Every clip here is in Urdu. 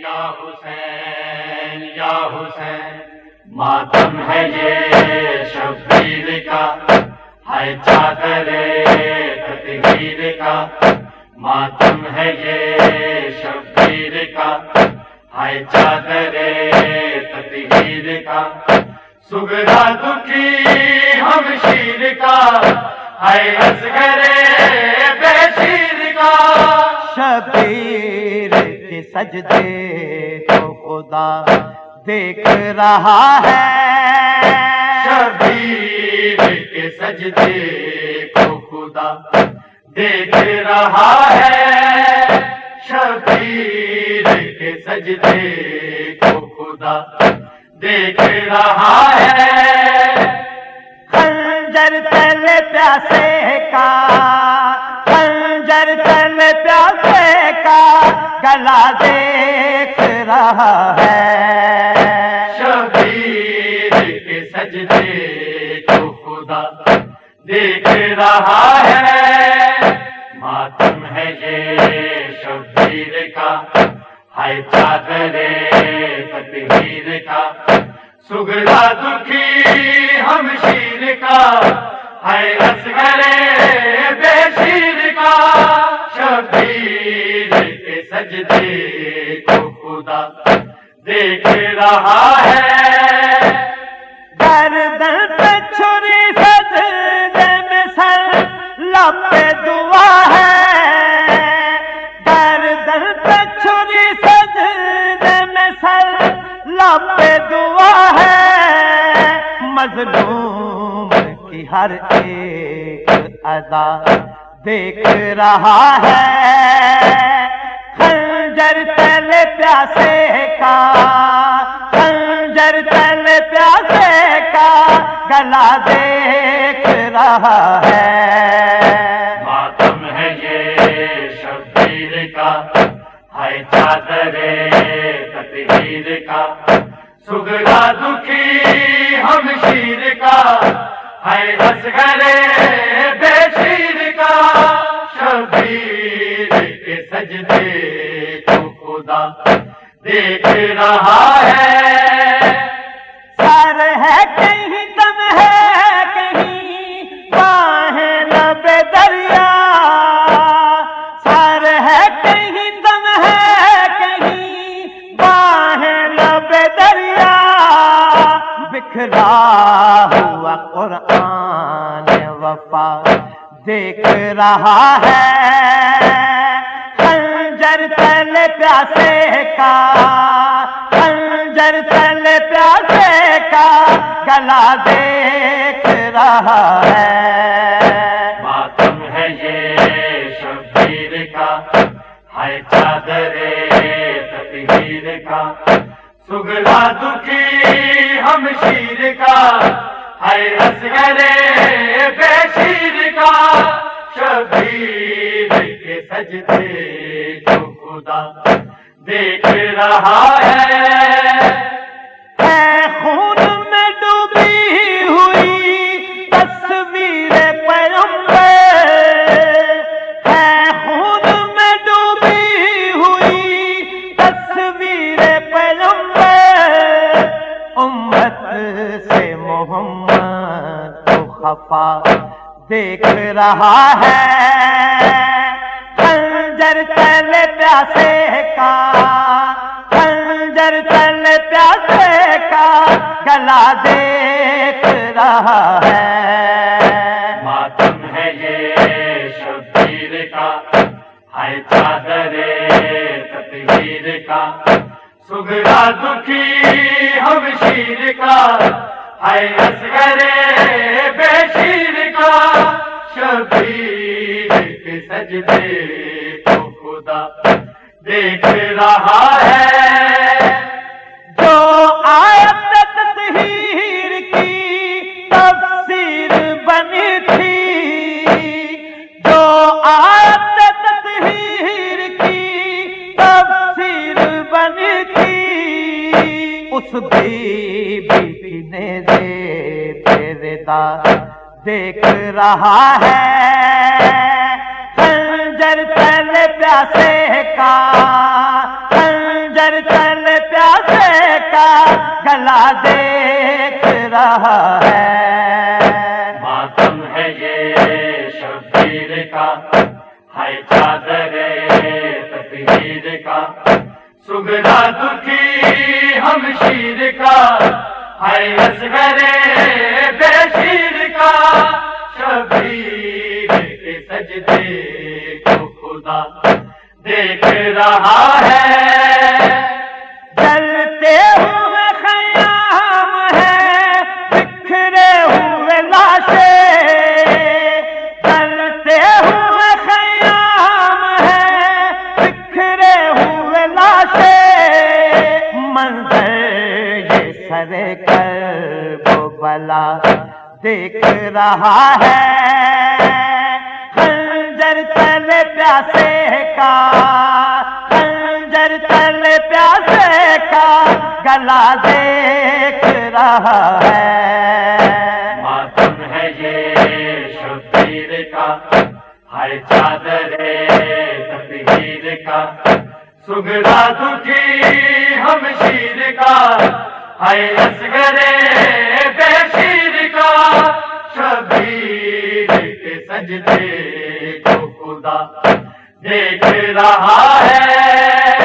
یا حسین یا حسین ماتم ہے یہ شبیر کا ہے چادر تدبیر کا، ماتم ہے یہ شبیر کا ہے چادر تدبیر کا، سگرا دکھی ہم شیر کا ہے اصغر بے شیر کا۔ شبیر کے سجدے کو خدا دیکھ رہا ہے۔ شبیر کے سجدے کو خدا دیکھ رہا ہے۔ شبیر کے سجدے کو خدا دیکھ رہا ہے۔ خنجر تل پیاسے کا گلا دیکھ رہا ہے۔ شبیر کے سجدے کو خدا دیکھ رہا ہے۔ ماتم ہے یہ شبیر کا۔ ہے چادر تطہیر کا۔ سگڑا دکھی ہم شیر کا۔ ہے اصغر خدا دیکھ رہا ہے۔ گردن پہ چھری سجدے میں سر لب دعا ہے۔ گردن پہ چھری سجدے میں سر لب دعا ہے۔ مظلوم کی ہر ایک ادا دیکھ رہا ہے۔ خنجر تل پیاسے کا، خنجر تل پیاسے کا گلا دیکھ رہا ہے۔ ماتم ہے یہ شبیر کا ہے چادر تطہیر کا۔ سگڑا دکھی ہم شیر کا ہے اصغر بے شیر کا۔ شبیر کے سجدے خدا دیکھ رہا ہے۔ سر ہے کہیں دم ہے کہیں، باہیں لب دریا۔ سر ہے کہیں دم ہے کہیں، باہیں لب دریا۔ بکھرا ہوا قرآن وفا دیکھ رہا ہے۔ خنجر تل پیاسے کا، خنجر تل پیاسے کا گلا دیکھ رہا ہے۔ ماتم ہے یہ شبیر کا ہے چادر تطہیر کا۔ سگلا دکھی ہم شیر کا ہے اصغر بے شیر کا۔ شبیر کے سجدے خدا دیکھ رہا ہے۔ خون میں ڈوبی ہوئی تصویر پیغمبر۔ ہے خون میں ڈوبی ہوئی تصویر پیغمبر۔ امت سے محمد خفا دیکھ رہا ہے۔ خنجر تل پیاسے کا خنجر تل پیاسے کا گلا دیکھ رہا ہے۔ ماتم ہے یہ شبیر کا ہے چادر تطہیر کا۔ سگڑا دکھی ہم شیر کا ہے اصغر بے شیر کا۔ شبیر کے سجدے خدا دیکھ رہا ہے۔ جو آیت تطہیر کی تفسیر بنی تھی، جو آیت تطہیر کی تفسیر بنی تھی، اس بی بی نے دے تیرے دا دیکھ رہا ہے۔ خنجر تل پیاسے کا، خنجر تل پیاسے کا گلا دیکھ رہا ہے۔ ماتم ہے یہ شبیر کا ہے چادر تطہیر کا۔ سگنا دکھی ہم شیر کا ہے اصغر بے شیر کا۔ شبیر کے سجدے خدا دیکھ رہا ہے۔ جلتے ہوئے خیام ہے، بکھرے ہوئے لاشے۔ جلتے ہوئے خیام ہے، بکھرے ہوئے لاشے۔ منظر یہ سر کر بلا دیکھ رہا ہے۔ پیاسے کا، خنجر تل پیاسے کا، گلا دیکھ رہا ہے۔ ماتم ہے یہ شبیر کا ہے چادر تطہیر کا۔ سگڑا دکھی ہم شیر کا ہے اصغر بے شیر کا۔ شبیر کے سجدے کو خدا دیکھ رہا ہے۔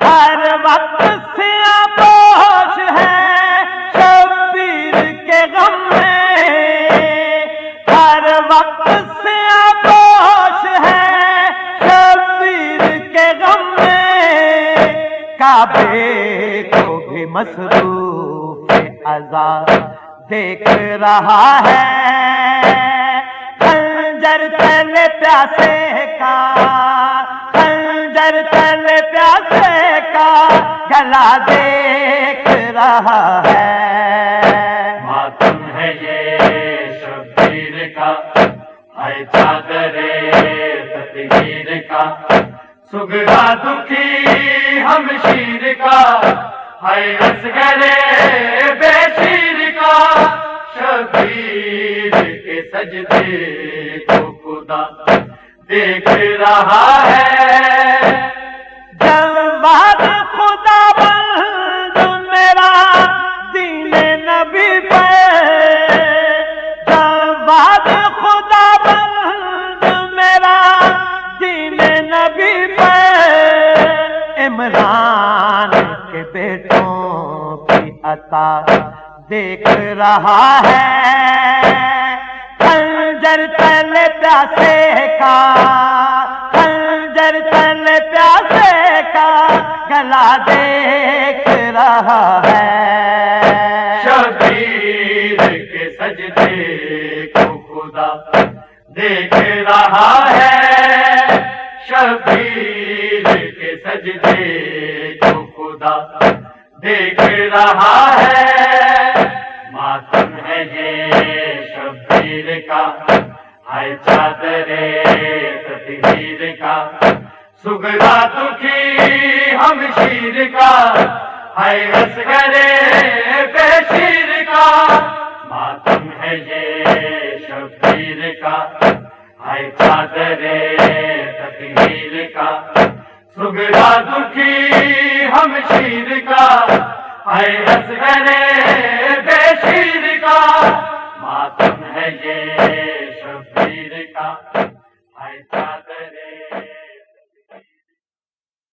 ہر وقت سے پوش ہے شبیر کے غم میں۔ ہر وقت سے پوش ہے شبیر کے غم میں۔ کعبے کو بھی مصروف آزاد دیکھ رہا ہے۔ خنجر تل پیاسے کا، خنجر تل پیاسے کا گلا دیکھ رہا ہے۔ ماتم ہے یہ شبیر کا ہے چادر تطہیر کا۔ سگڑا دکھی ہم شیر کا ہے اصغر بے شیر کا۔ شبیر کے سجدے کو خدا دیکھ رہا ہے۔ جلوات خدا بند میرا دین نبی پہ جلوات خدا بند میرا دین نبی پہ عمران کے بیٹوں کی عطا دیکھ رہا ہے۔ دیکھ رہا ہے، شبیر کے سجدے کو خدا دیکھ رہا ہے۔ ماتم ہے یہ شبیر کا ہے چادر تطہیر کا۔ سگڑا دکھی ہم شیر کا ہے اصغر بے شیر کا۔ ہے یہ شبیر کا ہے چادر تطہیر کا سگڑا دکھی ہم شیر کا ہے اصغر بے شیر کا ماتم ہے یہ شبیر کا ہے چادر